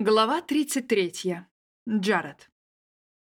Глава 33. Джаред.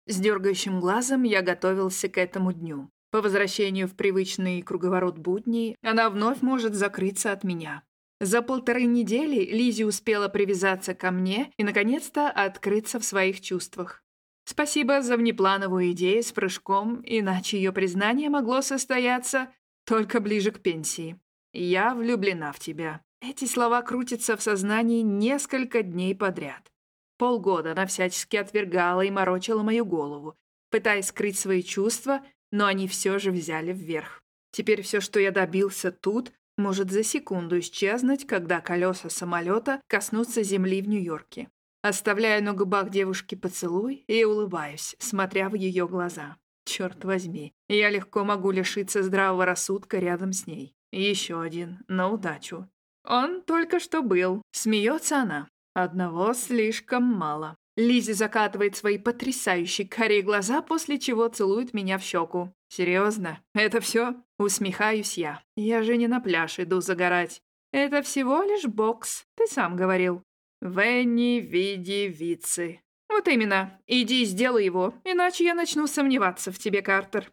С дергающим глазом я готовился к этому дню. По возвращению в привычный круговорот будней она вновь может закрыться от меня. За полторы недели Лизи успела привязаться ко мне и, наконец-то, открыться в своих чувствах. Спасибо за внеплановую идею с прыжком, иначе ее признание могло состояться только ближе к пенсии. «Я влюблена в тебя», эти слова крутятся в сознании несколько дней подряд. Полгода она всячески отвергала и морочила мою голову, пытаясь скрыть свои чувства, но они все же взяли вверх. Теперь все, что я добился тут, может за секунду исчезнуть, когда колеса самолета коснутся земли в Нью-Йорке. Оставляю на губах девушки поцелуй и улыбаюсь, смотря в ее глаза. Черт возьми, я легко могу лишиться здравого рассудка рядом с ней. Еще один, на удачу. «Он только что был», — смеется она. «Одного слишком мало». Лизи закатывает свои потрясающие карие глаза, после чего целует меня в щеку. «Серьезно? Это все?» Усмехаюсь я. «Я же не на пляж иду загорать. Это всего лишь бокс, ты сам говорил». «Венни, види, вицы». «Вот именно. Иди и сделай его, иначе я начну сомневаться в тебе, Картер».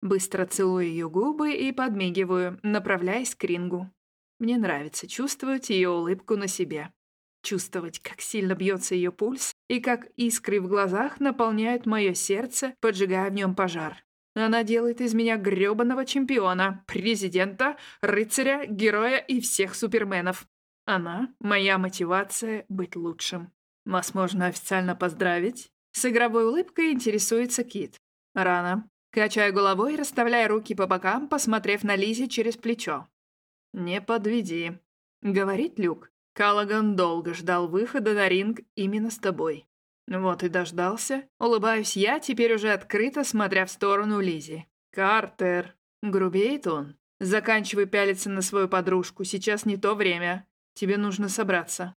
Быстро целую ее губы и подмигиваю, направляясь к рингу. Мне нравится чувствовать ее улыбку на себе. Чувствовать, как сильно бьется ее пульс и как искры в глазах наполняют мое сердце, поджигая в нем пожар. Она делает из меня грёбаного чемпиона, президента, рыцаря, героя и всех суперменов. Она — моя мотивация быть лучшим. Вас можно официально поздравить? С игровой улыбкой интересуется Кит. Рано. Качаю головой, расставляя руки по бокам, посмотрев на Лизи через плечо. «Не подведи», — говорит Люк. Каллаган долго ждал выхода на ринг именно с тобой. Вот и дождался. Улыбаюсь я, теперь уже открыто, смотря в сторону Лизи. «Картер!» — грубеет он. «Заканчивай пялиться на свою подружку, сейчас не то время. Тебе нужно собраться».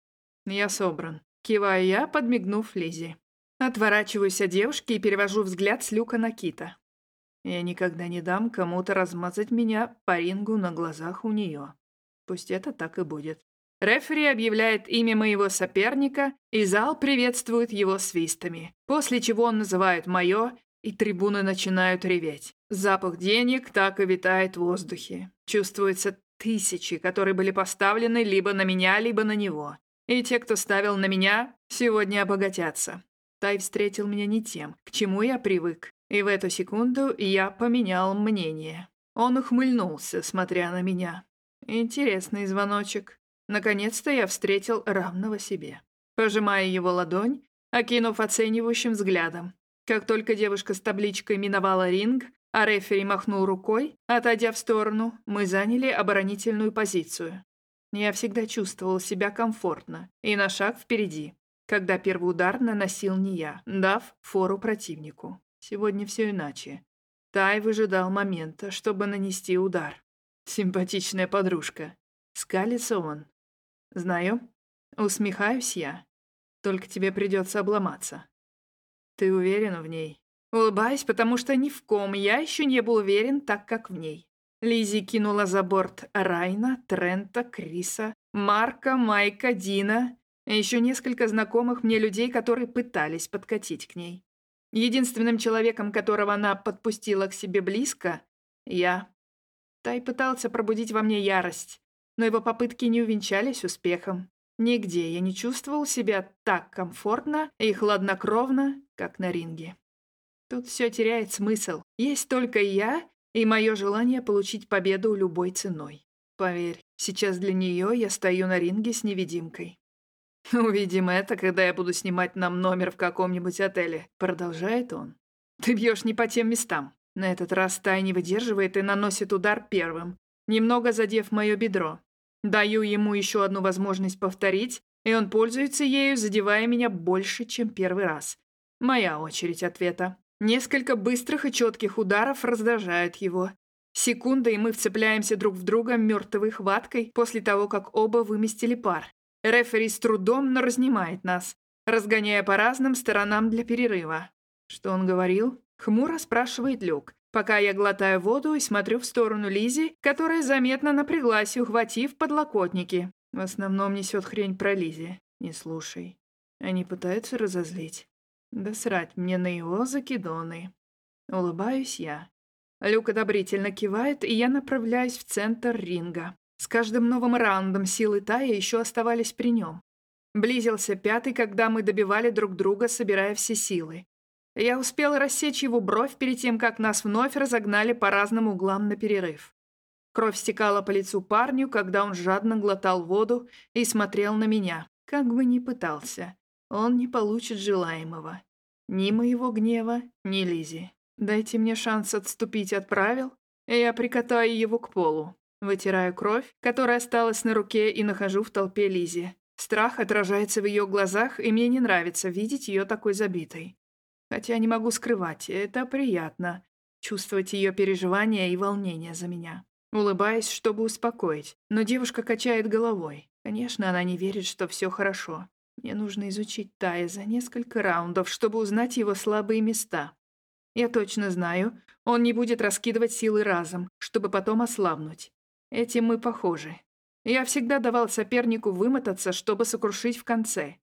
«Я собран». Киваю я, подмигнув Лизи. Отворачиваюсь от девушки и перевожу взгляд с Люка на Кита. Я никогда не дам кому-то размазать меня по рингу на глазах у нее. Пусть это так и будет. Рефери объявляет имя моего соперника, и зал приветствует его свистами, после чего он называет мое, и трибуны начинают реветь. Запах денег так и витает в воздухе. Чувствуется тысячи, которые были поставлены либо на меня, либо на него. И те, кто ставил на меня, сегодня обогатятся. Тай встретил меня не тем, к чему я привык. И в эту секунду я поменял мнение. Он ухмыльнулся, смотря на меня. Интересный звоночек. Наконец-то я встретил равного себе. Пожимая его ладонь, окинув оценивающим взглядом. Как только девушка с табличкой миновала ринг, а рефери махнул рукой, отойдя в сторону, мы заняли оборонительную позицию. Я всегда чувствовал себя комфортно и на шаг впереди, когда первый удар наносил не я, дав фору противнику. Сегодня все иначе. Тай выжидал момента, чтобы нанести удар. Симпатичная подружка. Скалится он. Знаю. Усмехаюсь я. Только тебе придется обломаться. Ты уверен в ней? Улыбаюсь, потому что ни в ком я еще не был уверен так, как в ней. Лизи кинула за борт Райна, Трента, Криса, Марка, Майка, Дина и еще несколько знакомых мне людей, которые пытались подкатить к ней. Единственным человеком, которого она подпустила к себе близко, я. Тай пытался пробудить во мне ярость, но его попытки не увенчались успехом. Нигде я не чувствовал себя так комфортно и хладнокровно, как на ринге. Тут все теряет смысл. Есть только я и мое желание получить победу любой ценой. Поверь, сейчас для нее я стою на ринге с невидимкой. «Увидим это, когда я буду снимать нам номер в каком-нибудь отеле», — продолжает он. «Ты бьешь не по тем местам. На этот раз Тай не выдерживает и наносит удар первым, немного задев мое бедро. Даю ему еще одну возможность повторить, и он пользуется ею, задевая меня больше, чем первый раз. Моя очередь ответа. Несколько быстрых и четких ударов раздражают его. Секунда, и мы вцепляемся друг в друга мертвой хваткой после того, как оба выместили пар. Рефери с трудом, но разнимает нас, разгоняя по разным сторонам для перерыва. Что он говорил? Хмуро спрашивает Люк, пока я глотаю воду и смотрю в сторону Лизи, которая заметно напряглась, ухватив подлокотники. В основном несет хрень про Лизи. Не слушай. Они пытаются разозлить. Да срать мне на его закидоны. Улыбаюсь я. Люк одобрительно кивает, и я направляюсь в центр ринга. С каждым новым раундом силы Тая еще оставались при нем. Близился пятый, когда мы добивали друг друга, собирая все силы. Я успел рассечь его бровь перед тем, как нас вновь разогнали по разным углам на перерыв. Кровь стекала по лицу парню, когда он жадно глотал воду и смотрел на меня, как бы ни пытался. Он не получит желаемого. Ни моего гнева, ни Лизи. Дайте мне шанс отступить от правил, и я прикатаю его к полу. Вытираю кровь, которая осталась на руке, и нахожу в толпе Лизи. Страх отражается в ее глазах, и мне не нравится видеть ее такой забитой. Хотя не могу скрывать, это приятно. Чувствовать ее переживания и волнение за меня. Улыбаясь, чтобы успокоить, но девушка качает головой. Конечно, она не верит, что все хорошо. Мне нужно изучить Тая за несколько раундов, чтобы узнать его слабые места. Я точно знаю, он не будет раскидывать силы разом, чтобы потом ослабнуть. Этим мы похожи. Я всегда давал сопернику вымотаться, чтобы сокрушить в конце.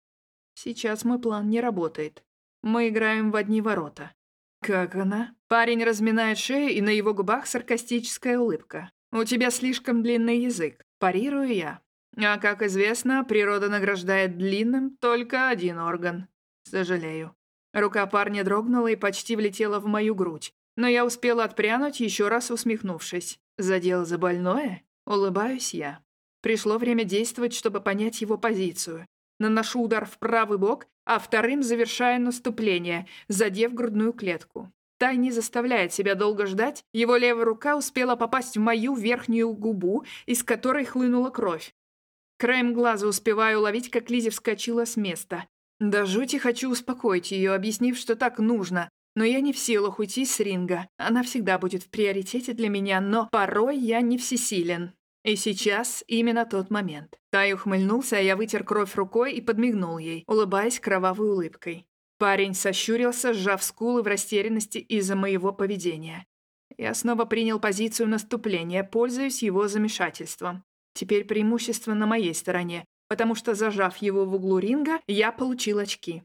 Сейчас мой план не работает. Мы играем в одни ворота. Как она? Парень разминает шею, и на его губах саркастическая улыбка. У тебя слишком длинный язык. Парирую я. А как известно, природа награждает длинным только один орган. Сожалею. Рука парня дрогнула и почти влетела в мою грудь. Но я успела отпрянуть, еще раз усмехнувшись. Задел за больное? Улыбаюсь я. Пришло время действовать, чтобы понять его позицию. Наношу удар в правый бок, а вторым завершаю наступление, задев грудную клетку. Тай не заставляет себя долго ждать, его левая рука успела попасть в мою верхнюю губу, из которой хлынула кровь. Краем глаза успеваю уловить, как Лизи вскочила с места. Да жути хочу успокоить ее, объяснив, что так нужно, но я не в силах уйти с ринга. Она всегда будет в приоритете для меня, но порой я не всесилен. И сейчас именно тот момент. Тай ухмыльнулся, а я вытер кровь рукой и подмигнул ей, улыбаясь кровавой улыбкой. Парень сощурился, сжав скулы в растерянности из-за моего поведения. Я снова принял позицию наступления, пользуясь его замешательством. Теперь преимущество на моей стороне, потому что, зажав его в углу ринга, я получил очки.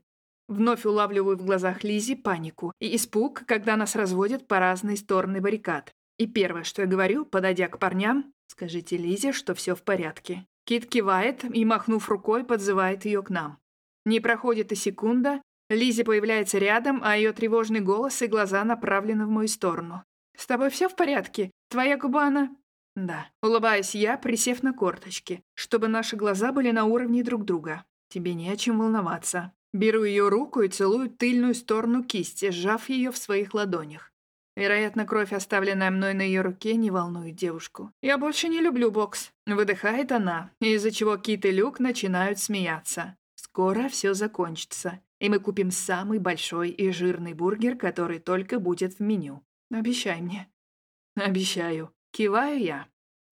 Вновь улавливаю в глазах Лизи панику и испуг, когда нас разводят по разные стороны баррикад. И первое, что я говорю, подойдя к парням, скажите Лизе, что все в порядке. Кит кивает и, махнув рукой, подзывает ее к нам. Не проходит и секунда, Лизи появляется рядом, а ее тревожный голос и глаза направлены в мою сторону. «С тобой все в порядке? Твоя губа, она...» «Да». Улыбаюсь я, присев на корточки, чтобы наши глаза были на уровне друг друга. «Тебе не о чем волноваться». Беру ее руку и целую тыльную сторону кисти, сжав ее в своих ладонях. Вероятно, кровь, оставленная мной на ее руке, не волнует девушку. «Я больше не люблю бокс», — выдыхает она, из-за чего Кит и Люк начинают смеяться. «Скоро все закончится, и мы купим самый большой и жирный бургер, который только будет в меню. Обещай мне». «Обещаю». Киваю я.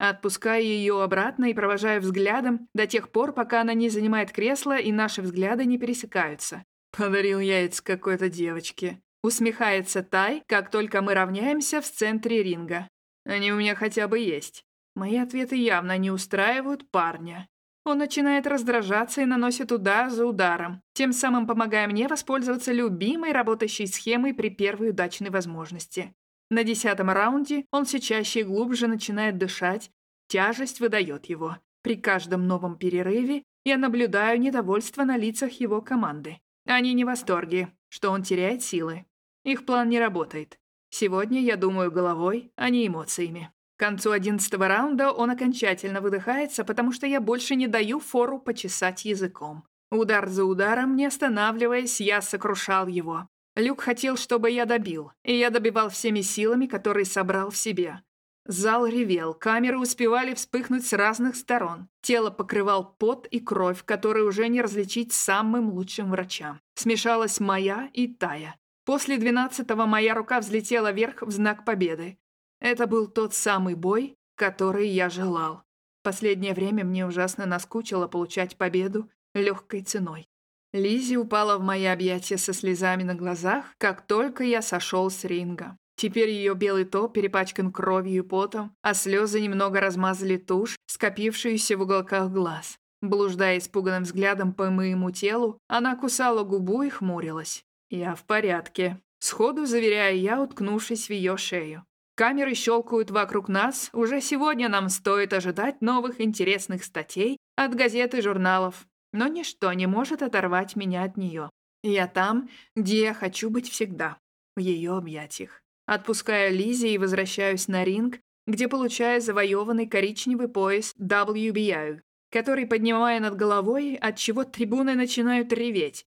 Отпускаю ее обратно и провожаю взглядом до тех пор, пока она не занимает кресло и наши взгляды не пересекаются. Подарил яйца какой-то девочке. Усмехается Тай, как только мы равняемся в центре ринга. Они у меня хотя бы есть. Мои ответы явно не устраивают парня. Он начинает раздражаться и наносит удар за ударом, тем самым помогая мне воспользоваться любимой работающей схемой при первой удачной возможности. На десятом раунде он все чаще и глубже начинает дышать, тяжесть выдает его. При каждом новом перерыве я наблюдаю недовольство на лицах его команды. Они не в восторге, что он теряет силы. Их план не работает. Сегодня я думаю головой, а не эмоциями. К концу одиннадцатого раунда он окончательно выдыхается, потому что я больше не даю фору почесать языком. Удар за ударом, не останавливаясь, я сокрушал его. Люк хотел, чтобы я добил, и я добивал всеми силами, которые собрал в себе. Зал ревел, камеры успевали вспыхнуть с разных сторон. Тело покрывал пот и кровь, которые уже не различить самым лучшим врачам. Смешалась моя и Тая. После двенадцатого моя рука взлетела вверх в знак победы. Это был тот самый бой, который я желал. Последнее время мне ужасно наскучило получать победу легкой ценой. Лизи упала в мои объятия со слезами на глазах, как только я сошел с ринга. Теперь ее белый топ перепачкан кровью и потом, а слезы немного размазали тушь, скопившуюся в уголках глаз. Блуждая испуганным взглядом по моему телу, она кусала губу и хмурилась. «Я в порядке», — сходу заверяю я, уткнувшись в ее шею. Камеры щелкают вокруг нас, уже сегодня нам стоит ожидать новых интересных статей от газет и журналов, но ничто не может оторвать меня от нее. Я там, где я хочу быть всегда, в ее объятиях. Отпускаю Лизи и возвращаюсь на ринг, где получаю завоеванный коричневый пояс WBI, который поднимаю над головой, от чего трибуны начинают реветь.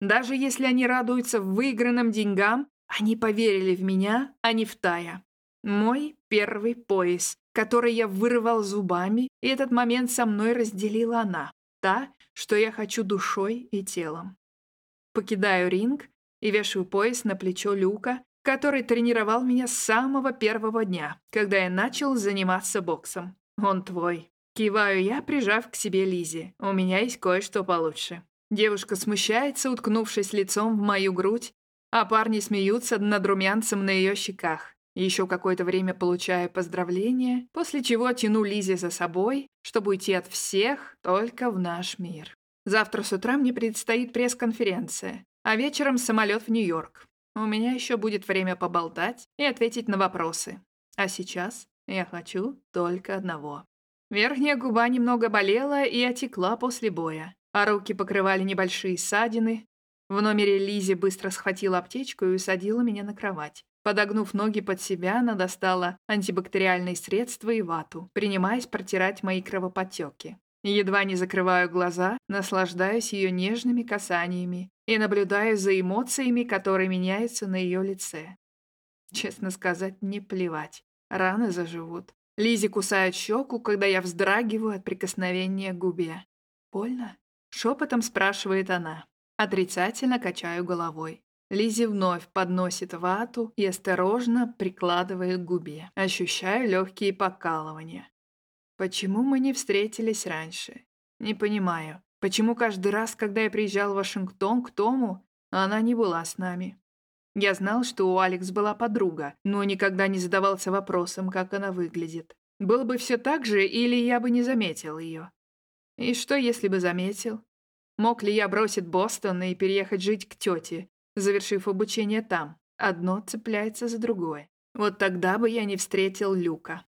Даже если они радуются выигранным деньгам, они поверили в меня, а не в Тая. Мой первый пояс, который я вырывал зубами, и этот момент со мной разделила она, та, что я хочу душой и телом. Покидаю ринг и вешаю пояс на плечо Люка, который тренировал меня с самого первого дня, когда я начал заниматься боксом. Он твой. Киваю я, прижав к себе Лизи. У меня есть кое-что получше. Девушка смущается, уткнувшись лицом в мою грудь, а парни смеются над румянцем на ее щеках. Еще какое-то время получаю поздравления, после чего тяну Лизи за собой, чтобы уйти от всех только в наш мир. Завтра с утра мне предстоит пресс-конференция, а вечером самолет в Нью-Йорк. У меня еще будет время поболтать и ответить на вопросы. А сейчас я хочу только одного. Верхняя губа немного болела и отекла после боя, а руки покрывали небольшие ссадины. В номере Лизи быстро схватила аптечку и усадила меня на кровать. Подогнув ноги под себя, она достала антибактериальные средства и вату, принимаясь протирать мои кровоподтеки. Едва не закрываю глаза, наслаждаюсь ее нежными касаниями и наблюдаю за эмоциями, которые меняются на ее лице. Честно сказать, не плевать. Раны заживут. Лизи кусает щеку, когда я вздрагиваю от прикосновения к губе. «Больно?» — шепотом спрашивает она. Отрицательно качаю головой. Лизи вновь подносит вату и осторожно прикладывает к губе. Ощущаю легкие покалывания. Почему мы не встретились раньше? Не понимаю. Почему каждый раз, когда я приезжал в Вашингтон к Тому, она не была с нами? Я знал, что у Алекс была подруга, но никогда не задавался вопросом, как она выглядит. Было бы все так же, или я бы не заметил ее. И что, если бы заметил? Мог ли я бросить Бостон и переехать жить к тете, завершив обучение там. Одно цепляется за другое. Вот тогда бы я не встретил Люка.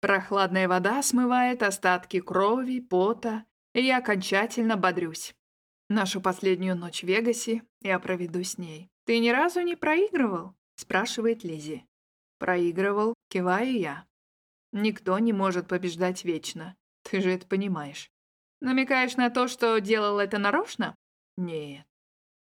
Прохладная вода смывает остатки крови, пота, и я окончательно бодрюсь. Нашу последнюю ночь в Вегасе я проведу с ней. «Ты ни разу не проигрывал?» – спрашивает Лизи. «Проигрывал», – киваю я. «Никто не может побеждать вечно. Ты же это понимаешь». «Намекаешь на то, что делал это нарочно?» «Нет.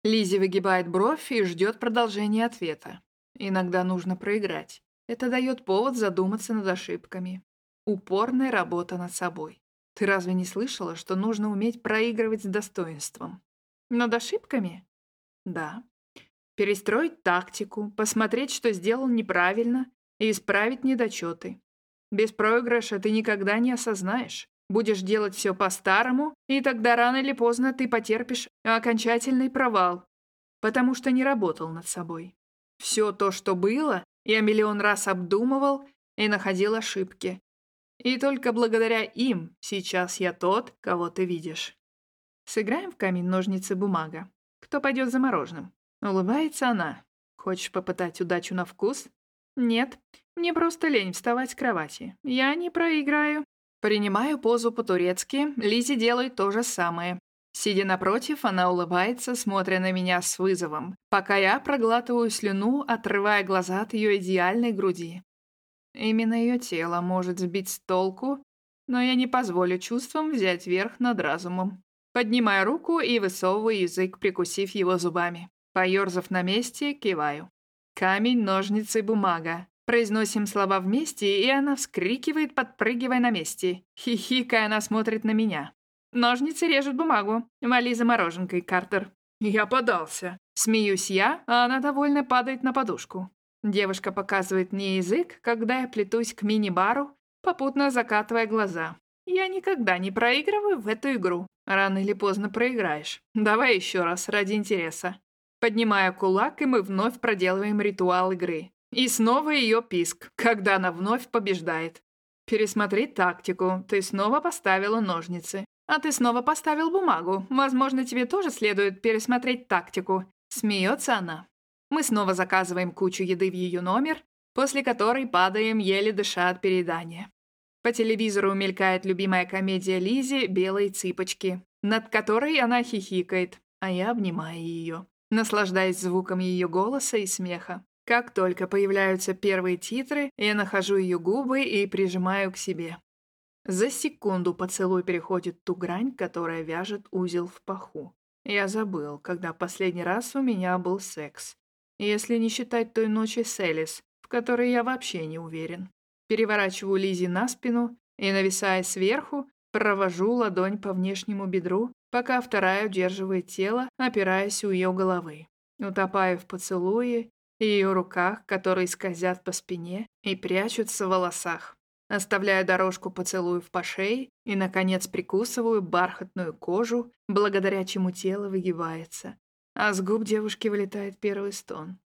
Лизи выгибает бровь и ждет продолжения ответа. Иногда нужно проиграть. Это дает повод задуматься над ошибками. Упорная работа над собой. Ты разве не слышала, что нужно уметь проигрывать с достоинством? Над ошибками? Да. Перестроить тактику, посмотреть, что сделал неправильно, и исправить недочеты. Без проигрыша ты никогда не осознаешь. Будешь делать все по-старому, и тогда рано или поздно ты потерпишь окончательный провал, потому что не работал над собой. Все то, что было, я миллион раз обдумывал и находил ошибки. И только благодаря им сейчас я тот, кого ты видишь. Сыграем в камень, ножницы, бумага. Кто пойдет за мороженым? Улыбается она. Хочешь попытать удачу на вкус? Нет, мне просто лень вставать с кровати. Я не проиграю. Принимаю позу по-турецки, Лизи делает то же самое. Сидя напротив, она улыбается, смотря на меня с вызовом, пока я проглатываю слюну, отрывая глаза от ее идеальной груди. Именно ее тело может сбить с толку, но я не позволю чувствам взять верх над разумом. Поднимаю руку и высовываю язык, прикусив его зубами. Поерзав на месте, киваю. Камень, ножницы, бумага. Произносим слова вместе, и она вскрикивает, подпрыгивая на месте. Хихикая, она смотрит на меня. Ножницы режут бумагу. Вали за мороженкой, Картер. Я подался. Смеюсь я, а она довольно падает на подушку. Девушка показывает мне язык, когда я плетусь к мини-бару, попутно закатывая глаза. Я никогда не проигрываю в эту игру. Рано или поздно проиграешь. Давай еще раз, ради интереса. Поднимаю кулак, и мы вновь проделываем ритуал игры. И снова ее писк, когда она вновь побеждает. Пересмотри тактику, ты снова поставила ножницы. А ты снова поставил бумагу. Возможно, тебе тоже следует пересмотреть тактику. Смеется она. Мы снова заказываем кучу еды в ее номер, после которой падаем, еле дыша от переедания. По телевизору мелькает любимая комедия Лизи «Белые цыпочки», над которой она хихикает, а я обнимаю ее, наслаждаясь звуком ее голоса и смеха. Как только появляются первые титры, я нахожу ее губы и прижимаю к себе. За секунду поцелуй переходит ту грань, которая вяжет узел в паху. Я забыл, когда последний раз у меня был секс. Если не считать той ночи с Элис, в которой я вообще не уверен. Переворачиваю Лизи на спину и, нависая сверху, провожу ладонь по внешнему бедру, пока вторая удерживает тело, опираясь у ее головы. Утопаю в поцелуе ее руках, которые скользят по спине и прячутся в волосах. Оставляю дорожку поцелуев по шее и, наконец, прикусываю бархатную кожу, благодаря чему тело выгибается. А с губ девушки вылетает первый стон.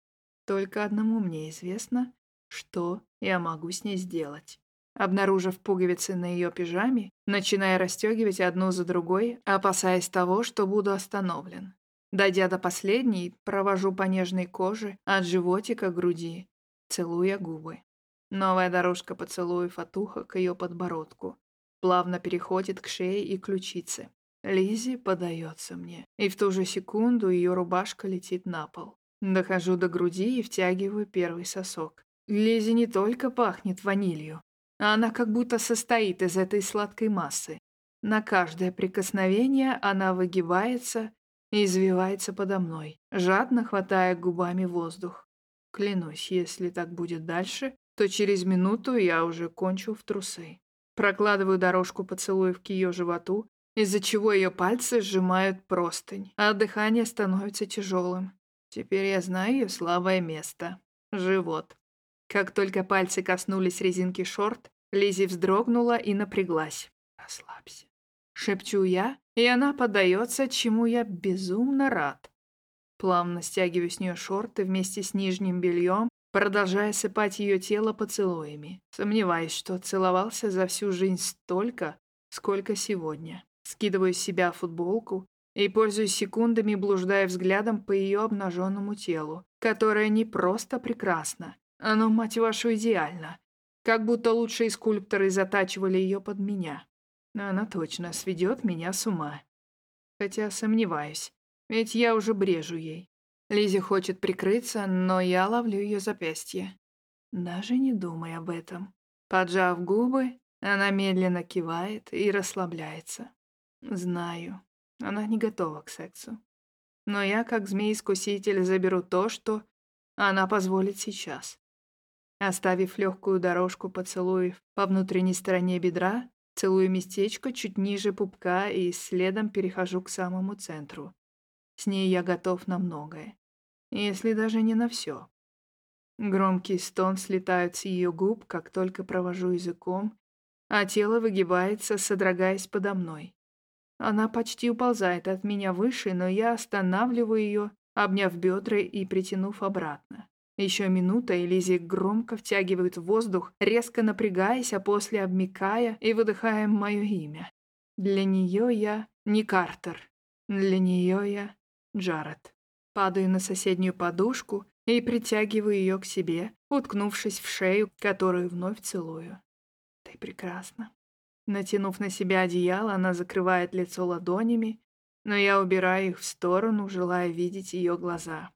Только одному мне известно, что я могу с ней сделать. Обнаружив пуговицы на ее пижаме, начиная расстегивать одну за другой, опасаясь того, что буду остановлен. Дойдя до последней, провожу по нежной коже от животика к груди, целуя губы. Новая дорожка поцелуев от уха к ее подбородку. Плавно переходит к шее и ключице. Лизи подается мне, и в ту же секунду ее рубашка летит на пол. Дохожу до груди и втягиваю первый сосок. Лизи не только пахнет ванилью, а она как будто состоит из этой сладкой массы. На каждое прикосновение она выгибается и извивается подо мной, жадно хватая губами воздух. Клянусь, если так будет дальше, то через минуту я уже кончу в трусы. Прокладываю дорожку поцелуев к ее животу, из-за чего ее пальцы сжимают простынь, а дыхание становится тяжелым. Теперь я знаю ее слабое место — живот. Как только пальцы коснулись резинки шорт, Лизи вздрогнула и напряглась. «Расслабься». Шепчу я, и она поддается, чему я безумно рад. Плавно стягиваю с нее шорты вместе с нижним бельем, продолжая сыпать ее тело поцелуями, сомневаясь, что целовался за всю жизнь столько, сколько сегодня. Скидываю с себя футболку и, пользуясь секундами, блуждая взглядом по ее обнаженному телу, которое не просто прекрасно, оно, мать вашу, идеально. Как будто лучшие скульпторы затачивали ее под меня. Но она точно сведет меня с ума. Хотя сомневаюсь, ведь я уже брежу ей. Лизи хочет прикрыться, но я ловлю ее запястье. Даже не думай об этом. Поджав губы, она медленно кивает и расслабляется. Знаю, она не готова к сексу. Но я, как змей-искуситель, заберу то, что она позволит сейчас. Оставив легкую дорожку поцелуев по внутренней стороне бедра, целую местечко чуть ниже пупка и следом перехожу к самому центру. С ней я готов на многое, если даже не на все. Громкий стон слетает с ее губ, как только провожу языком, а тело выгибается, содрогаясь подо мной. Она почти уползает от меня выше, но я останавливаю ее, обняв бедра и притянув обратно. Еще минута, и Лизи громко втягивает воздух, резко напрягаясь, а после обмикая и выдыхая мое имя. Для нее я не Картер. Для нее я Джаред. Падаю на соседнюю подушку и притягиваю ее к себе, уткнувшись в шею, которую вновь целую. Ты прекрасна. Натянув на себя одеяло, она закрывает лицо ладонями, но я убираю их в сторону, желая видеть ее глаза.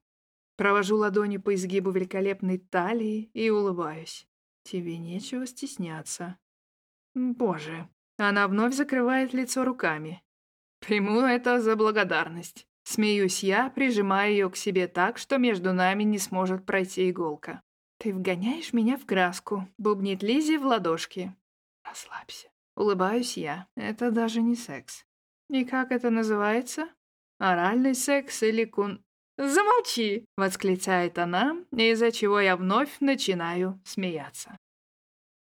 Провожу ладони по изгибу великолепной талии и улыбаюсь. Тебе нечего стесняться. Боже. Она вновь закрывает лицо руками. Приму это за благодарность. Смеюсь я, прижимая ее к себе так, что между нами не сможет пройти иголка. «Ты вгоняешь меня в краску», — бубнит Лизи в ладошки. «Расслабься». Улыбаюсь я. Это даже не секс. И как это называется? Оральный секс или кун... «Замолчи!» — восклицает она, из-за чего я вновь начинаю смеяться.